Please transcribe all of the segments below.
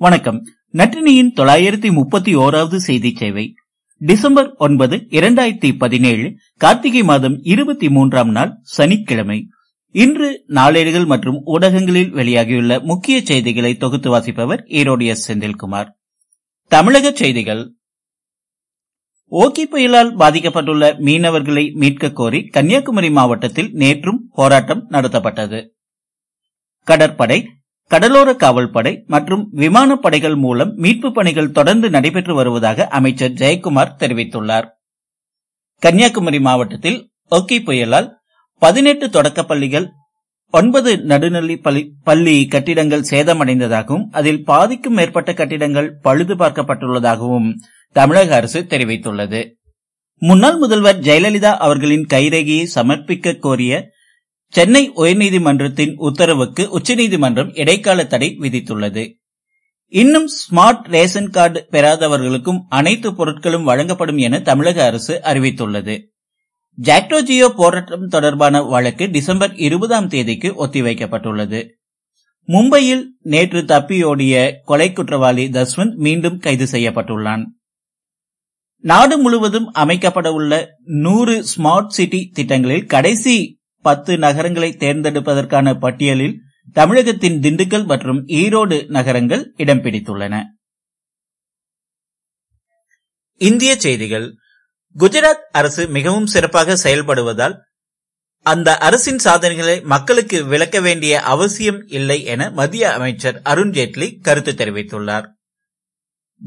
வணக்கம். நற்றினியின் தொள்ளாயிரத்தி முப்பத்தி ஓராவது செய்தி சேவை. டிசம்பர் ஒன்பது இரண்டாயிரத்தி பதினேழு கார்த்திகை மாதம் இருபத்தி மூன்றாம் நாள் சனிக்கிழமை. இன்று நாளேடுகள் மற்றும் ஊடகங்களில் வெளியாகியுள்ள முக்கிய செய்திகளை தொகுத்து வாசிப்பவர் ஈரோடு எஸ். செந்தில்குமார். தமிழக செய்திகள். ஓகி புயலால் பாதிக்கப்பட்டுள்ள மீனவர்களை மீட்க கோரி கன்னியாகுமரி மாவட்டத்தில் நேற்றும் போராட்டம் நடத்தப்பட்டது. கடற்படை கடலோர காவல்படை மற்றும் விமானப்படைகள் மூலம் மீட்பு பணிகள் தொடர்ந்து நடைபெற்று வருவதாக அமைச்சர் ஜெயக்குமார் தெரிவித்துள்ளார். கன்னியாகுமரி மாவட்டத்தில் ஒக்கி புயலால் பதினெட்டு தொடக்க பள்ளிகள் ஒன்பது நடுநிலை பள்ளி கட்டிடங்கள் சேதமடைந்ததாகவும் அதில் பாதிக்கும் மேற்பட்ட கட்டிடங்கள் பழுது பார்க்கப்பட்டுள்ளதாகவும் தமிழக அரசு தெரிவித்துள்ளது. முன்னாள் முதல்வர் ஜெயலலிதா அவர்களின் கைரேகையை சமர்ப்பிக்க கோரிய சென்னை உயர்நீதிமன்றத்தின் உத்தரவுக்கு உச்சநீதிமன்றம் இடைக்கால தடை விதித்துள்ளது. இன்னும் ஸ்மார்ட் ரேஷன் கார்டு பெறாதவர்களுக்கும் அனைத்து பொருட்களும் வழங்கப்படும் என தமிழக அரசு அறிவித்துள்ளது. ஜாக்டோ ஜியோ போராட்டம் தொடர்பான வழக்கு டிசம்பர் இருபதாம் தேதிக்கு ஒத்திவைக்கப்பட்டுள்ளது. மும்பையில் நேற்று தப்பியோடிய கொலை குற்றவாளி தஸ்வந்த் மீண்டும் கைது செய்யப்பட்டுள்ளான். நாடு முழுவதும் அமைக்கப்பட உள்ள நூறு ஸ்மார்ட் சிட்டி திட்டங்களில் கடைசி பத்து நகரங்களை தேர்ந்தெடுப்பதற்கான பட்டியலில் தமிழகத்தின் திண்டுக்கல் மற்றும் ஈரோடு நகரங்கள் இடம் பிடித்துள்ளன. இந்திய செய்திகள். குஜராத் அரசு மிகவும் சிறப்பாக செயல்படுவதால் அந்த அரசின் சாதனைகளை மக்களுக்கு விளக்க வேண்டிய அவசியம் இல்லை என மத்திய அமைச்சர் அருண்ஜேட்லி கருத்து தெரிவித்துள்ளார்.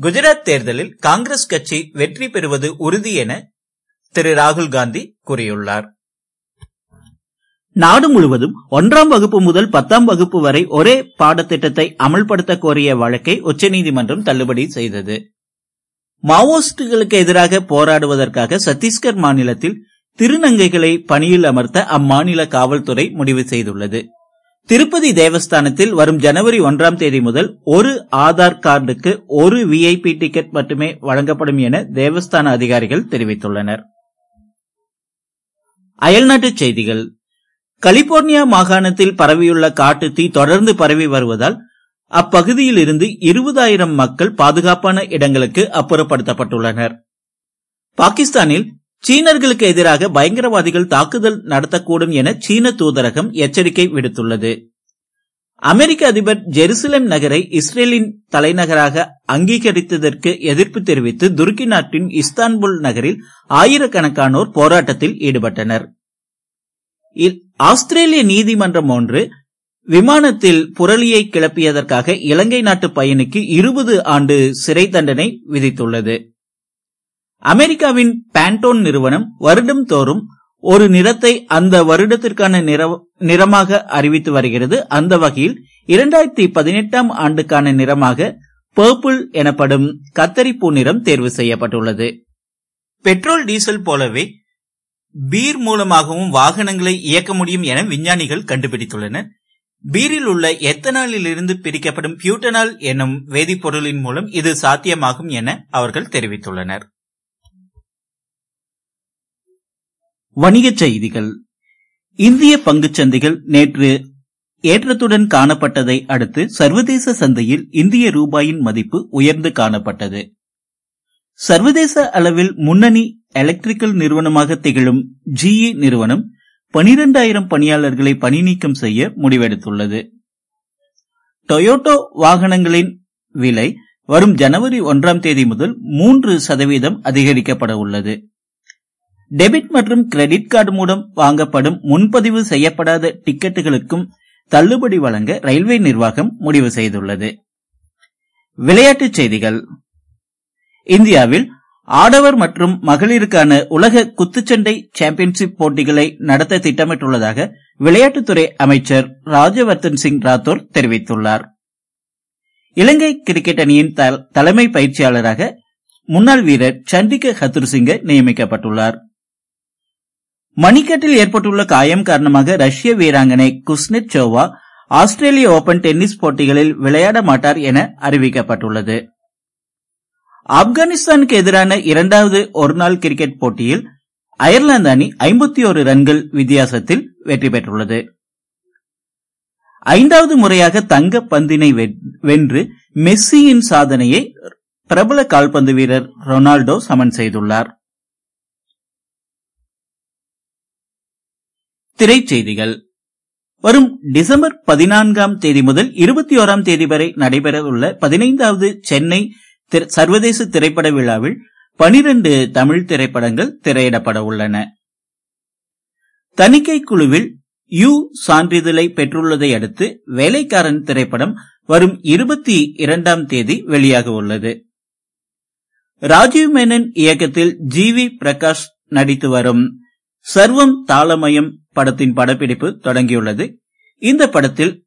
குஜராத் தேர்தலில் காங்கிரஸ் கட்சி வெற்றி பெறுவது உறுதி என திரு ராகுல் காந்தி கூறியுள்ளார். நாடு முழுவதும் ஒன்றாம் வகுப்பு முதல் பத்தாம் வகுப்பு வரை ஒரே பாடத்திட்டத்தை அமல்படுத்த கோரிய வழக்கை உச்சநீதிமன்றம் தள்ளுபடி செய்தது. மாவோயிஸ்டுகளுக்கு எதிராக போராடுவதற்காக சத்தீஸ்கர் மாநிலத்தில் திருநங்கைகளை பணியில் அமர்த்த அம்மாநில காவல்துறை முடிவு செய்துள்ளது. திருப்பதி தேவஸ்தானத்தில் வரும் ஜனவரி ஒன்றாம் தேதி முதல் ஒரு ஆதார் கார்டுக்கு ஒரு விஐபி டிக்கெட் மட்டுமே வழங்கப்படும் என தேவஸ்தான அதிகாரிகள் தெரிவித்துள்ளனர். அயல்நாட்டு செய்திகள். கலிபோர்னியா மாகாணத்தில் பரவியுள்ள காட்டு தீ தொடர்ந்து பரவி வருவதால் அப்பகுதியில் இருந்து இருபதாயிரம் மக்கள் பாதுகாப்பான இடங்களுக்கு அப்புறப்படுத்தப்பட்டுள்ளனர். பாகிஸ்தானில் சீனர்களுக்கு எதிராக பயங்கரவாதிகள் தாக்குதல் நடத்தக்கூடும் என சீன தூதரகம் எச்சரிக்கை விடுத்துள்ளது. அமெரிக்க அதிபர் ஜெருசலேம் நகரை இஸ்ரேலின் தலைநகராக அங்கீகரித்ததற்கு எதிர்ப்பு தெரிவித்து துருக்கி நாட்டின் இஸ்தான்புல் நகரில் ஆயிரக்கணக்கானோர் போராட்டத்தில் ஈடுபட்டனர். ஆஸ்திரேலிய நீதிமன்றம் ஒன்று விமானத்தில் புரளியை கிளப்பியதற்காக இலங்கை நாட்டு பயணிக்கு இருபது ஆண்டு சிறை தண்டனை விதித்துள்ளது. அமெரிக்காவின் பேண்டோன் நிறுவனம் வருடம் தோறும் ஒரு நிறத்தை அந்த வருடத்திற்கான நிறமாக அறிவித்து வருகிறது. அந்த வகையில் இரண்டாயிரத்தி பதினெட்டாம் ஆண்டுக்கான நிறமாக பர்பிள் எனப்படும் கத்தரிப்பூ நிறம் தேர்வு செய்யப்பட்டுள்ளது. பெட்ரோல் டீசல் போலவே பீர் மூலமாகவும் வாகனங்களை இயக்க முடியும் என விஞ்ஞானிகள் கண்டுபிடித்துள்ளனர். பீரில் உள்ள எத்தனாலில் இருந்து பிரிக்கப்படும் பியூட்டனால் என்னும் வேதிப்பொருளின் மூலம் இது சாத்தியமாகும் என அவர்கள் தெரிவித்துள்ளனர். வணிகச் செய்திகள். இந்திய பங்குச்சந்தைகள் நேற்று ஏற்றத்துடன் காணப்பட்டதை அடுத்து சர்வதேச சந்தையில் இந்திய ரூபாயின் மதிப்பு உயர்ந்து காணப்பட்டது. சர்வதேச அளவில் முன்னணி எலக்ட்ரிக்கல் நிறுவனமாக திகழும் ஜிஇ நிறுவனம் பனிரெண்டாயிரம் பணியாளர்களை பணி நீக்கம் செய்ய முடிவெடுத்துள்ளது. டொயோட்டோ வாகனங்களின் விலை வரும் ஜனவரி ஒன்றாம் தேதி முதல் மூன்று சதவீதம் அதிகரிக்கப்பட உள்ளது. டெபிட் மற்றும் கிரெடிட் கார்டு மூலம் வாங்கப்படும் முன்பதிவு செய்யப்படாத டிக்கெட்டுகளுக்கும் தள்ளுபடி வழங்க ரயில்வே நிர்வாகம் முடிவு செய்துள்ளது. விளையாட்டுச் செய்திகள். இந்தியாவில் ஆடவர் மற்றும் மகளிருக்கான உலக குத்துச்சண்டை சாம்பியன்ஷிப் போட்டிகளை நடத்த திட்டமிட்டுள்ளதாக விளையாட்டுத்துறை அமைச்சர் ராஜவர்தன் சிங் ராத்தோர் தெரிவித்துள்ளார். இலங்கை கிரிக்கெட் அணியின் தலைமை பயிற்சியாளராக முன்னாள் வீரர் சண்டிக ஹத்துர்சிங்க நியமிக்கப்பட்டுள்ளார். மணிக்கட்டில் ஏற்பட்டுள்ள காயம் காரணமாக ரஷ்ய வீராங்கனை குஸ்னெட் சோவா ஆஸ்திரேலிய ஓபன் டென்னிஸ் போட்டிகளில் விளையாட மாட்டார் என அறிவிக்கப்பட்டுள்ளது. ஆப்கானிஸ்தானுக்கு எதிரான இரண்டாவது ஒருநாள் கிரிக்கெட் போட்டியில் அயர்லாந்து அணி ஐம்பத்தி ஒரு ரன்கள் வித்தியாசத்தில் வெற்றி பெற்றுள்ளது. ஐந்தாவது முறையாக தங்க பந்தினை வென்று மெஸ்ஸியின் சாதனையை பிரபல கால்பந்து வீரர் ரொனால்டோ சமன் செய்துள்ளார். திரைச்செய்திகள். வரும் டிசம்பர் பதினான்காம் தேதி முதல் இருபத்தி ஓராம் தேதி வரை நடைபெறவுள்ள பதினைந்தாவது சென்னை சர்வதேச திரைப்பட விழாவில் பனிரண்டு தமிழ் திரைப்படங்கள் திரையிடப்பட உள்ளன. தணிக்கை குழுவில் யு. சான்றிதழை பெற்றுள்ளதை அடுத்து வேலைக்காரன் திரைப்படம் வரும் இருபத்தி இரண்டாம் தேதி வெளியாக உள்ளது. ராஜீவ் மேனன் இயக்கத்தில் ஜி. வி. பிரகாஷ் நடித்து வரும் சர்வம் தாளமயம் படத்தின் படப்பிடிப்பு தொடங்கியுள்ளது. இந்த படத்தில்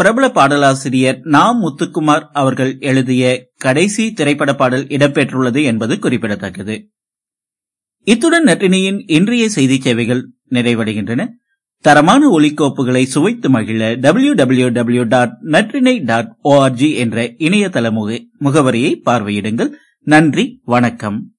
பிரபல பாடலாசிரியர் நா முத்துக்குமார் அவர்கள் எழுதிய கடைசி திரைப்பட பாடல் இடம்பெற்றுள்ளது என்பது குறிப்பிடத்தக்கது. இத்துடன் நட்டினியின் இன்றைய செய்தி சேவைகள் நிறைவடைகின்றன. தரமான ஒலிக்கோப்புகளை சுவைத்து மகிழ W W W dot Natrinai dot ORG என்ற இணையதள முகவரியை பார்வையிடுங்கள். நன்றி வணக்கம்.